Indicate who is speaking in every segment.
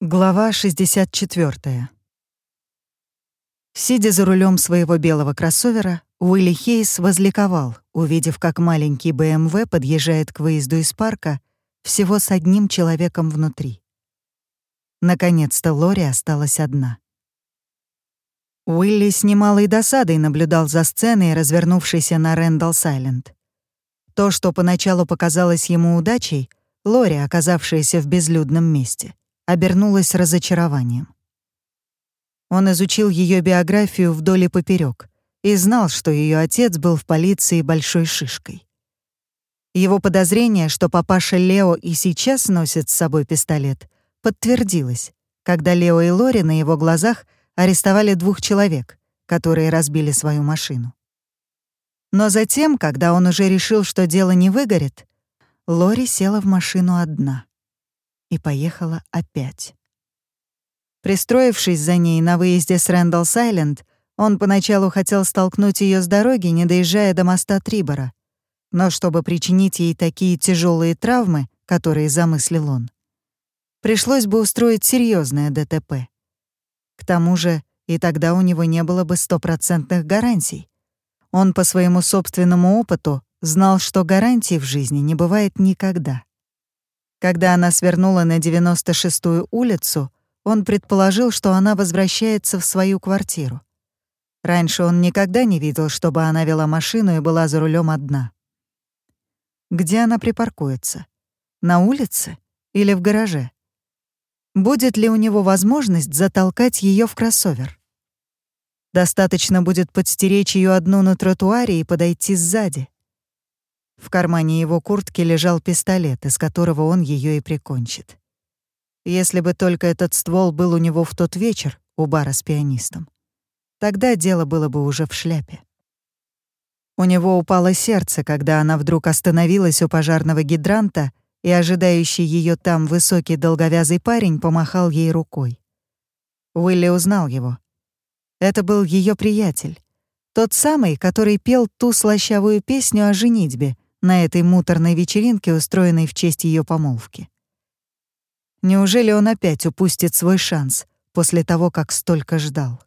Speaker 1: Глава 64. Сидя за рулем своего белого кроссовера, Уилли Хейс возликовал, увидев, как маленький БМВ подъезжает к выезду из парка всего с одним человеком внутри. Наконец-то Лори осталась одна. Уилли с немалой досадой наблюдал за сценой, развернувшейся на Рэндалл-Сайленд. То, что поначалу показалось ему удачей, Лори, оказавшаяся в безлюдном месте — обернулась разочарованием. Он изучил ее биографию вдоль и поперек и знал, что ее отец был в полиции большой шишкой. Его подозрение, что папаша Лео и сейчас носит с собой пистолет, подтвердилось, когда Лео и Лори на его глазах арестовали двух человек, которые разбили свою машину. Но затем, когда он уже решил, что дело не выгорит, Лори села в машину одна и поехала опять. Пристроившись за ней на выезде с Рэндалл-Сайленд, он поначалу хотел столкнуть ее с дороги, не доезжая до моста Трибора. Но чтобы причинить ей такие тяжелые травмы, которые замыслил он, пришлось бы устроить серьезное ДТП. К тому же и тогда у него не было бы стопроцентных гарантий. Он по своему собственному опыту знал, что гарантий в жизни не бывает никогда. Когда она свернула на 96-ю улицу, он предположил, что она возвращается в свою квартиру. Раньше он никогда не видел, чтобы она вела машину и была за рулем одна. Где она припаркуется? На улице или в гараже? Будет ли у него возможность затолкать ее в кроссовер? Достаточно будет подстеречь ее одну на тротуаре и подойти сзади. В кармане его куртки лежал пистолет, из которого он ее и прикончит. Если бы только этот ствол был у него в тот вечер у бара с пианистом, тогда дело было бы уже в шляпе. У него упало сердце, когда она вдруг остановилась у пожарного гидранта, и ожидающий ее там высокий долговязый парень помахал ей рукой. Уилли узнал его. Это был ее приятель, тот самый, который пел ту слащавую песню о женитьбе, на этой муторной вечеринке, устроенной в честь ее помолвки. Неужели он опять упустит свой шанс после того, как столько ждал?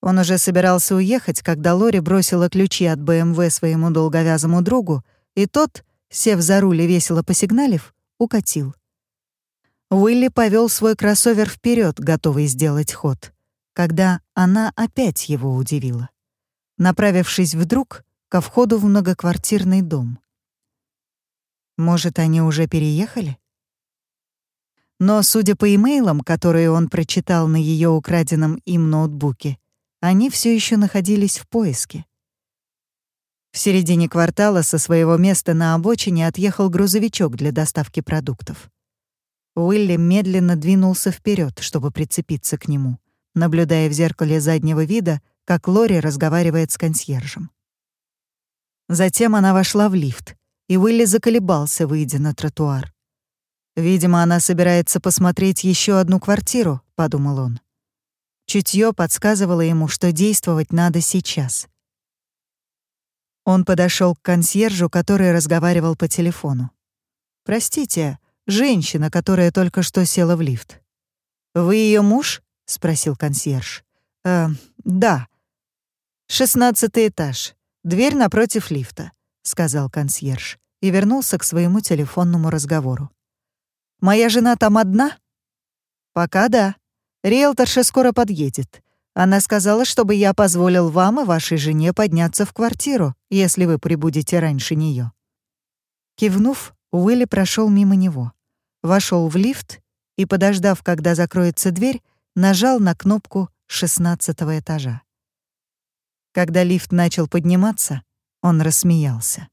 Speaker 1: Он уже собирался уехать, когда Лори бросила ключи от БМВ своему долговязому другу, и тот, сев за руль и весело посигналив, укатил. Уилли повел свой кроссовер вперед, готовый сделать ход, когда она опять его удивила. Направившись вдруг, ко входу в многоквартирный дом. Может, они уже переехали? Но, судя по имейлам, которые он прочитал на ее украденном им ноутбуке, они все еще находились в поиске. В середине квартала со своего места на обочине отъехал грузовичок для доставки продуктов. Уилли медленно двинулся вперед, чтобы прицепиться к нему, наблюдая в зеркале заднего вида, как Лори разговаривает с консьержем. Затем она вошла в лифт, и Уилли заколебался, выйдя на тротуар. «Видимо, она собирается посмотреть еще одну квартиру», — подумал он. Чутье подсказывало ему, что действовать надо сейчас. Он подошел к консьержу, который разговаривал по телефону. «Простите, женщина, которая только что села в лифт». «Вы ее муж?» — спросил консьерж. «Э, да. Шестнадцатый этаж. «Дверь напротив лифта», — сказал консьерж и вернулся к своему телефонному разговору. «Моя жена там одна?» «Пока да. Риэлторша скоро подъедет. Она сказала, чтобы я позволил вам и вашей жене подняться в квартиру, если вы прибудете раньше нее. Кивнув, Уилли прошел мимо него, вошел в лифт и, подождав, когда закроется дверь, нажал на кнопку шестнадцатого этажа. Когда лифт начал подниматься, он рассмеялся.